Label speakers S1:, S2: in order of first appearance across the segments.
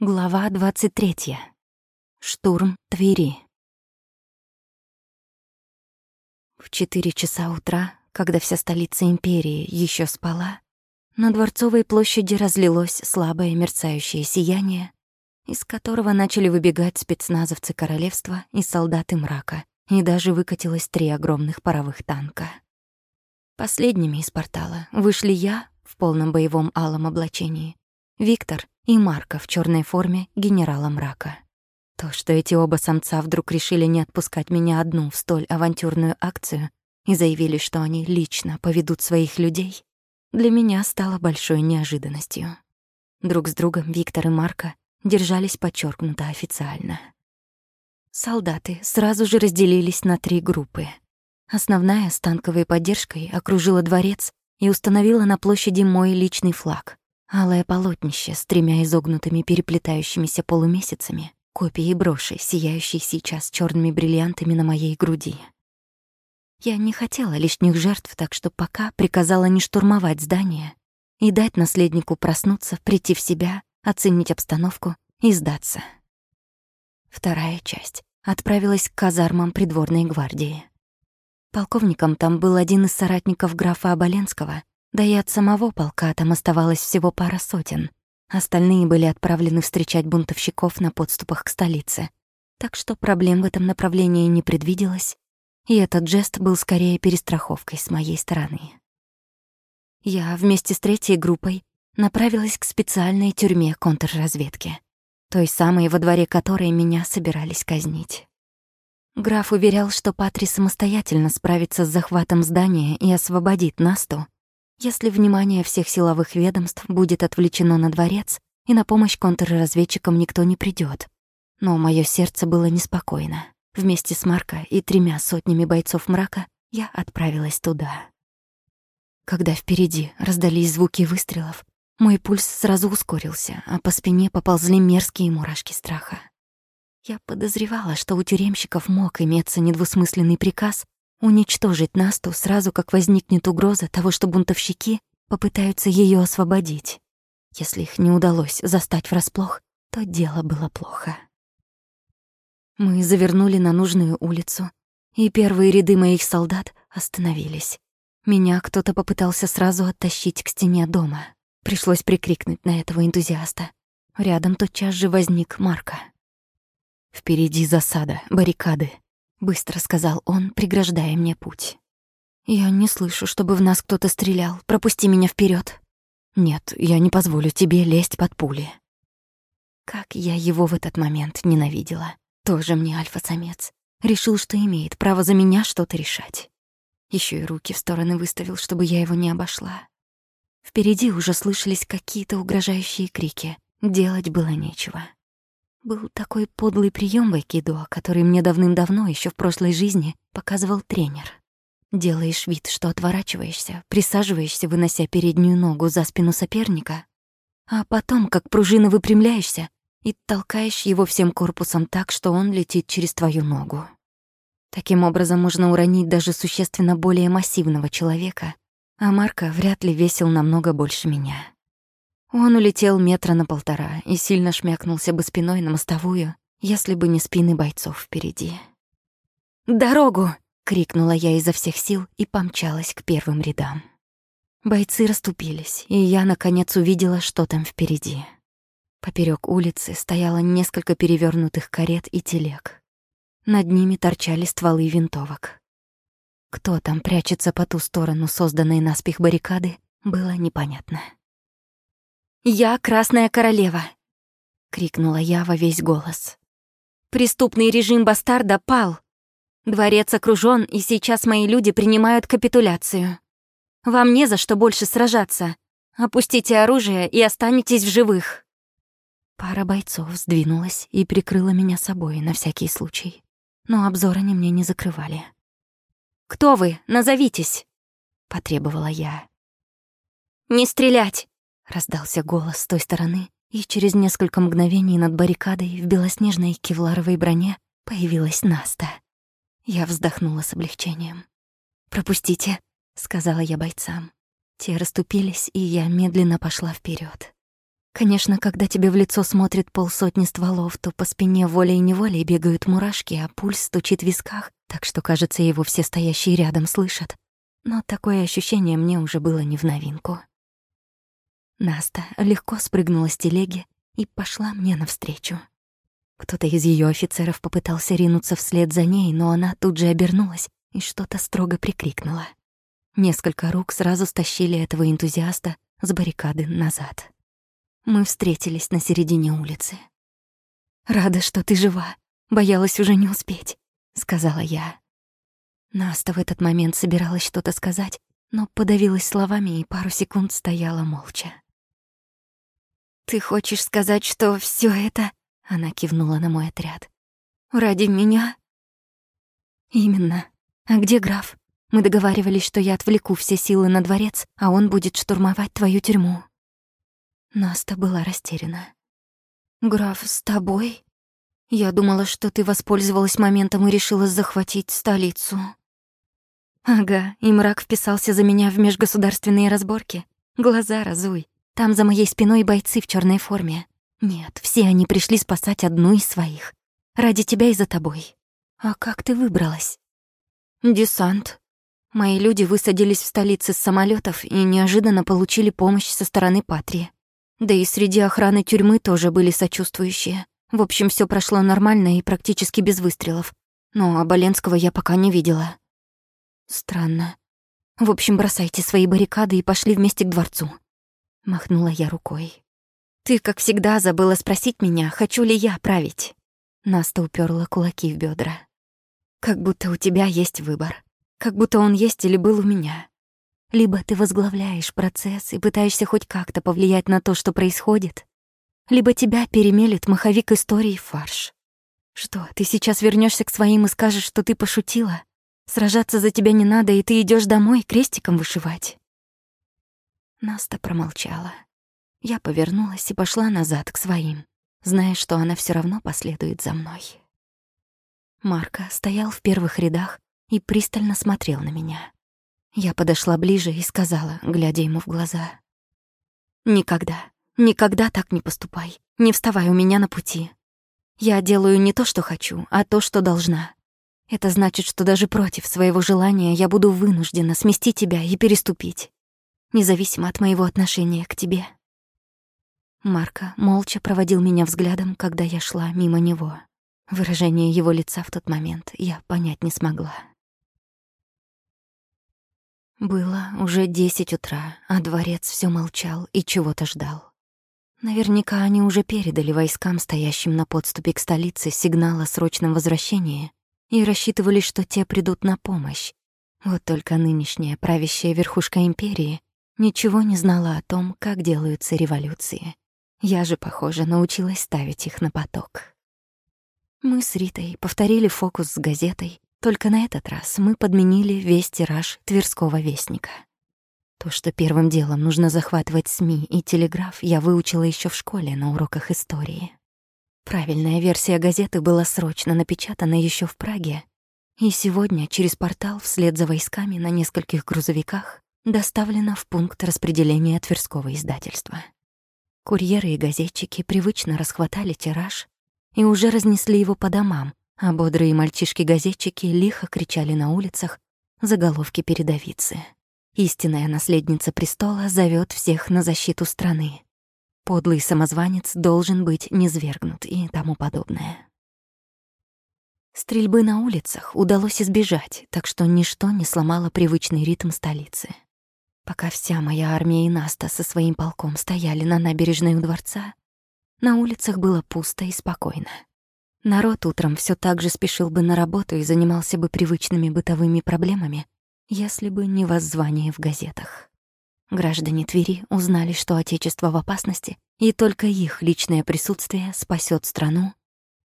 S1: Глава 23. Штурм Твери. В четыре часа утра, когда вся столица империи еще спала, на Дворцовой площади разлилось слабое мерцающее сияние, из которого начали выбегать спецназовцы королевства и солдаты мрака, и даже выкатилось три огромных паровых танка. Последними из портала вышли я в полном боевом алом облачении, Виктор и Марка в черной форме генерала мрака. То, что эти оба самца вдруг решили не отпускать меня одну в столь авантюрную акцию и заявили, что они лично поведут своих людей, для меня стало большой неожиданностью. Друг с другом Виктор и Марка держались подчеркнуто официально. Солдаты сразу же разделились на три группы. Основная с танковой поддержкой окружила дворец и установила на площади мой личный флаг, Алое полотнище с тремя изогнутыми переплетающимися полумесяцами, копией броши, сияющей сейчас черными бриллиантами на моей груди. Я не хотела лишних жертв, так что пока приказала не штурмовать здание и дать наследнику проснуться, прийти в себя, оценить обстановку и сдаться. Вторая часть отправилась к казармам придворной гвардии. Полковником там был один из соратников графа Оболенского, да и от самого полка там оставалось всего пара сотен. Остальные были отправлены встречать бунтовщиков на подступах к столице. Так что проблем в этом направлении не предвиделось, и этот жест был скорее перестраховкой с моей стороны. Я вместе с третьей группой направилась к специальной тюрьме контрразведки, той самой, во дворе которой меня собирались казнить. Граф уверял, что Патри самостоятельно справится с захватом здания и освободит Насту, если внимание всех силовых ведомств будет отвлечено на дворец, и на помощь контрразведчикам никто не придет. Но мое сердце было неспокойно. Вместе с Марко и тремя сотнями бойцов мрака я отправилась туда. Когда впереди раздались звуки выстрелов, мой пульс сразу ускорился, а по спине поползли мерзкие мурашки страха. Я подозревала, что у тюремщиков мог иметься недвусмысленный приказ уничтожить Насту сразу, как возникнет угроза того, что бунтовщики попытаются ее освободить. Если их не удалось застать врасплох, то дело было плохо. Мы завернули на нужную улицу, и первые ряды моих солдат остановились. Меня кто-то попытался сразу оттащить к стене дома. Пришлось прикрикнуть на этого энтузиаста. Рядом тотчас же возник Марка. «Впереди засада, баррикады», — быстро сказал он, преграждая мне путь. «Я не слышу, чтобы в нас кто-то стрелял. Пропусти меня вперед. «Нет, я не позволю тебе лезть под пули». Как я его в этот момент ненавидела. Тоже мне альфа-самец. Решил, что имеет право за меня что-то решать. Еще и руки в стороны выставил, чтобы я его не обошла. Впереди уже слышались какие-то угрожающие крики. Делать было нечего. Был такой подлый прием в айкидо, который мне давным-давно, еще в прошлой жизни, показывал тренер. Делаешь вид, что отворачиваешься, присаживаешься, вынося переднюю ногу за спину соперника, а потом, как пружина, выпрямляешься и толкаешь его всем корпусом так, что он летит через твою ногу. Таким образом можно уронить даже существенно более массивного человека, а Марка вряд ли весил намного больше меня. Он улетел метра на полтора и сильно шмякнулся бы спиной на мостовую, если бы не спины бойцов впереди. «Дорогу!» — крикнула я изо всех сил и помчалась к первым рядам. Бойцы расступились, и я, наконец, увидела, что там впереди. Поперек улицы стояло несколько перевернутых карет и телег. Над ними торчали стволы винтовок. Кто там прячется по ту сторону созданной наспех баррикады, было непонятно. «Я Красная Королева!» — крикнула я во весь голос. «Преступный режим бастарда пал. Дворец окружен, и сейчас мои люди принимают капитуляцию. Вам не за что больше сражаться. Опустите оружие и останетесь в живых». Пара бойцов сдвинулась и прикрыла меня собой на всякий случай. Но обзор они мне не закрывали. «Кто вы? Назовитесь!» — потребовала я. «Не стрелять!» Раздался голос с той стороны, и через несколько мгновений над баррикадой в белоснежной кевларовой броне появилась Наста. Я вздохнула с облегчением. «Пропустите», — сказала я бойцам. Те расступились, и я медленно пошла вперед. Конечно, когда тебе в лицо смотрит полсотни стволов, то по спине волей-неволей бегают мурашки, а пульс стучит в висках, так что, кажется, его все стоящие рядом слышат. Но такое ощущение мне уже было не в новинку. Наста легко спрыгнула с телеги и пошла мне навстречу. Кто-то из ее офицеров попытался ринуться вслед за ней, но она тут же обернулась и что-то строго прикрикнула. Несколько рук сразу стащили этого энтузиаста с баррикады назад. Мы встретились на середине улицы. «Рада, что ты жива. Боялась уже не успеть», — сказала я. Наста в этот момент собиралась что-то сказать, но подавилась словами и пару секунд стояла молча. «Ты хочешь сказать, что все это...» — она кивнула на мой отряд. «Ради меня?» «Именно. А где граф? Мы договаривались, что я отвлеку все силы на дворец, а он будет штурмовать твою тюрьму». Наста была растеряна. «Граф, с тобой? Я думала, что ты воспользовалась моментом и решила захватить столицу». «Ага, и мрак вписался за меня в межгосударственные разборки. Глаза разуй. Там за моей спиной бойцы в черной форме. Нет, все они пришли спасать одну из своих. Ради тебя и за тобой. А как ты выбралась?» «Десант», Мои люди высадились в столице с самолетов и неожиданно получили помощь со стороны Патрии. Да и среди охраны тюрьмы тоже были сочувствующие. В общем, все прошло нормально и практически без выстрелов. Но Оболенского я пока не видела. Странно. В общем, бросайте свои баррикады и пошли вместе к дворцу. Махнула я рукой. Ты, как всегда, забыла спросить меня, хочу ли я править. Наста уперла кулаки в бедра. Как будто у тебя есть выбор. Как будто он есть или был у меня. Либо ты возглавляешь процесс и пытаешься хоть как-то повлиять на то, что происходит, либо тебя перемелет маховик истории фарш. Что, ты сейчас вернешься к своим и скажешь, что ты пошутила? Сражаться за тебя не надо, и ты идешь домой крестиком вышивать. Наста промолчала. Я повернулась и пошла назад к своим, зная, что она все равно последует за мной. Марка стоял в первых рядах и пристально смотрел на меня. Я подошла ближе и сказала, глядя ему в глаза. «Никогда, никогда так не поступай. Не вставай у меня на пути. Я делаю не то, что хочу, а то, что должна. Это значит, что даже против своего желания я буду вынуждена смести тебя и переступить, независимо от моего отношения к тебе». Марко молча проводил меня взглядом, когда я шла мимо него. Выражение его лица в тот момент я понять не смогла. Было уже десять утра, а дворец все молчал и чего-то ждал. Наверняка они уже передали войскам, стоящим на подступе к столице, сигнал о срочном возвращении и рассчитывали, что те придут на помощь. Вот только нынешняя правящая верхушка империи ничего не знала о том, как делаются революции. Я же, похоже, научилась ставить их на поток. Мы с Ритой повторили фокус с газетой, только на этот раз мы подменили весь тираж Тверского вестника. То, что первым делом нужно захватывать СМИ и телеграф, я выучила еще в школе на уроках истории. Правильная версия газеты была срочно напечатана еще в Праге, и сегодня через портал вслед за войсками на нескольких грузовиках доставлена в пункт распределения Тверского издательства. Курьеры и газетчики привычно расхватали тираж и уже разнесли его по домам, а бодрые мальчишки-газетчики лихо кричали на улицах заголовки передовицы. Истинная наследница престола зовет всех на защиту страны. Подлый самозванец должен быть низвергнут и тому подобное. Стрельбы на улицах удалось избежать, так что ничто не сломало привычный ритм столицы. Пока вся моя армия и Наста со своим полком стояли на набережной у дворца, на улицах было пусто и спокойно. Народ утром все так же спешил бы на работу и занимался бы привычными бытовыми проблемами, если бы не воззвание в газетах. Граждане Твери узнали, что Отечество в опасности, и только их личное присутствие спасет страну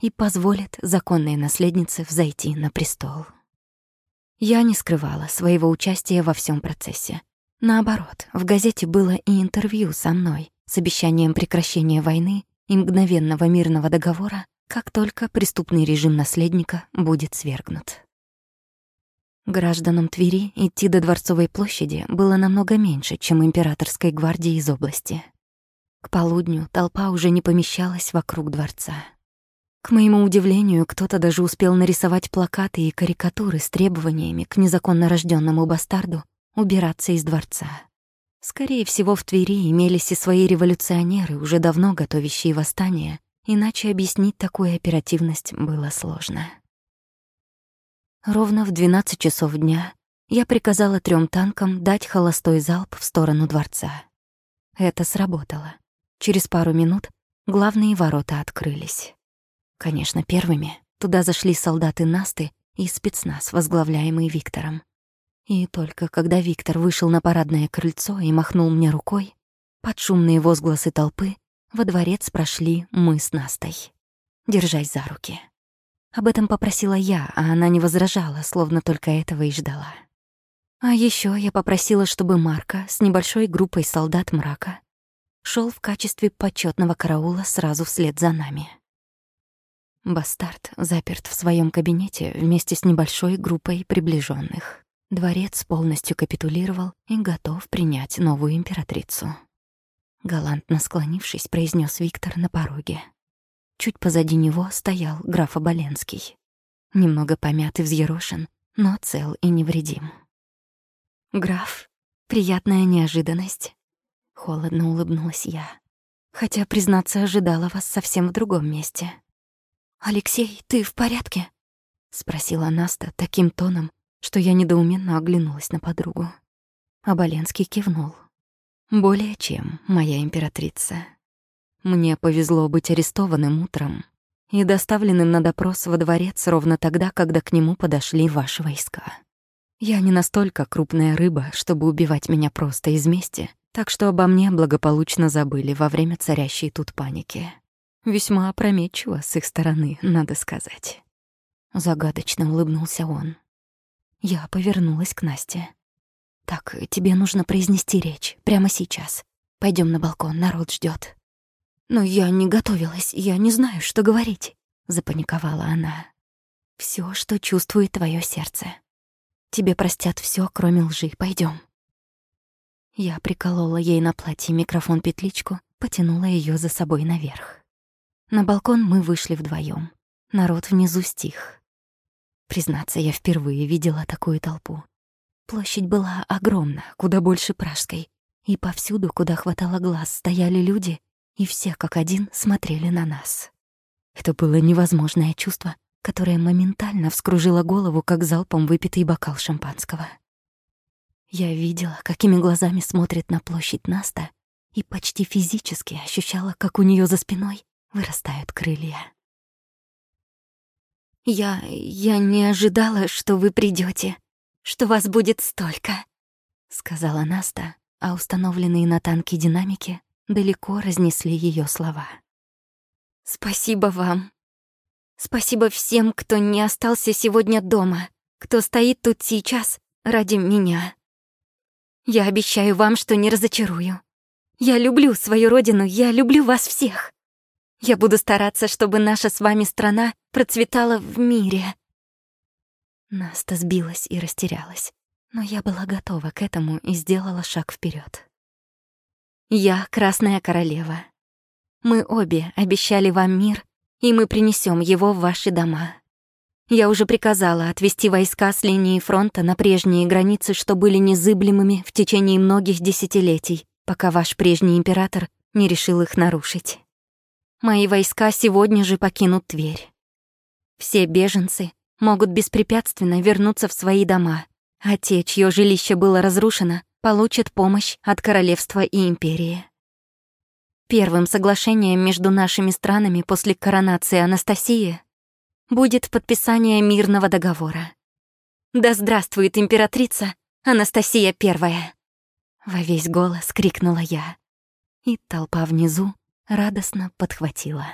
S1: и позволит законной наследнице взойти на престол. Я не скрывала своего участия во всем процессе. Наоборот, в газете было и интервью со мной с обещанием прекращения войны и мгновенного мирного договора как только преступный режим наследника будет свергнут. Гражданам Твери идти до Дворцовой площади было намного меньше, чем императорской гвардии из области. К полудню толпа уже не помещалась вокруг дворца. К моему удивлению, кто-то даже успел нарисовать плакаты и карикатуры с требованиями к незаконно рожденному бастарду убираться из дворца. Скорее всего, в Твери имелись и свои революционеры, уже давно готовящие восстание, иначе объяснить такую оперативность было сложно. Ровно в 12 часов дня я приказала трем танкам дать холостой залп в сторону дворца. Это сработало. Через пару минут главные ворота открылись. Конечно, первыми туда зашли солдаты Насты и спецназ, возглавляемый Виктором. И только когда Виктор вышел на парадное крыльцо и махнул мне рукой, под шумные возгласы толпы во дворец прошли мы с Настой. Держась за руки. Об этом попросила я, а она не возражала, словно только этого и ждала. А еще я попросила, чтобы Марка с небольшой группой солдат мрака шел в качестве почетного караула сразу вслед за нами. Бастард заперт в своем кабинете вместе с небольшой группой приближенных. Дворец полностью капитулировал и готов принять новую императрицу. Галантно склонившись, произнес Виктор на пороге. Чуть позади него стоял граф Оболенский. Немного помят и взъерошен, но цел и невредим. «Граф, приятная неожиданность», — холодно улыбнулась я. Хотя, признаться, ожидала вас совсем в другом месте. «Алексей, ты в порядке?» — спросила Наста таким тоном, что я недоуменно оглянулась на подругу. Оболенский кивнул. «Более чем, моя императрица. Мне повезло быть арестованным утром и доставленным на допрос во дворец ровно тогда, когда к нему подошли ваши войска. Я не настолько крупная рыба, чтобы убивать меня просто из мести, так что обо мне благополучно забыли во время царящей тут паники. Весьма опрометчиво с их стороны, надо сказать». Загадочно улыбнулся он. Я повернулась к Насте. «Так, тебе нужно произнести речь прямо сейчас. Пойдем на балкон, народ ждет. «Но я не готовилась, я не знаю, что говорить», — запаниковала она. Все, что чувствует твое сердце. Тебе простят все, кроме лжи. Пойдем. Я приколола ей на платье микрофон-петличку, потянула ее за собой наверх. На балкон мы вышли вдвоем. Народ внизу стих. Признаться, я впервые видела такую толпу. Площадь была огромна, куда больше пражской, и повсюду, куда хватало глаз, стояли люди, и все как один смотрели на нас. Это было невозможное чувство, которое моментально вскружило голову, как залпом выпитый бокал шампанского. Я видела, какими глазами смотрит на площадь Наста, и почти физически ощущала, как у нее за спиной вырастают крылья. «Я... я не ожидала, что вы придете, что вас будет столько», — сказала Наста, а установленные на танке динамики далеко разнесли ее слова. «Спасибо вам. Спасибо всем, кто не остался сегодня дома, кто стоит тут сейчас ради меня. Я обещаю вам, что не разочарую. Я люблю свою родину, я люблю вас всех. Я буду стараться, чтобы наша с вами страна процветала в мире». Наста сбилась и растерялась, но я была готова к этому и сделала шаг вперед. «Я Красная Королева. Мы обе обещали вам мир, и мы принесем его в ваши дома. Я уже приказала отвести войска с линии фронта на прежние границы, что были незыблемыми в течение многих десятилетий, пока ваш прежний император не решил их нарушить. Мои войска сегодня же покинут Тверь. Все беженцы могут беспрепятственно вернуться в свои дома, а те, чье жилище было разрушено, получат помощь от королевства и империи. Первым соглашением между нашими странами после коронации Анастасии будет подписание мирного договора. Да здравствует императрица Анастасия Первая! Во весь голос крикнула я, и толпа внизу радостно подхватила.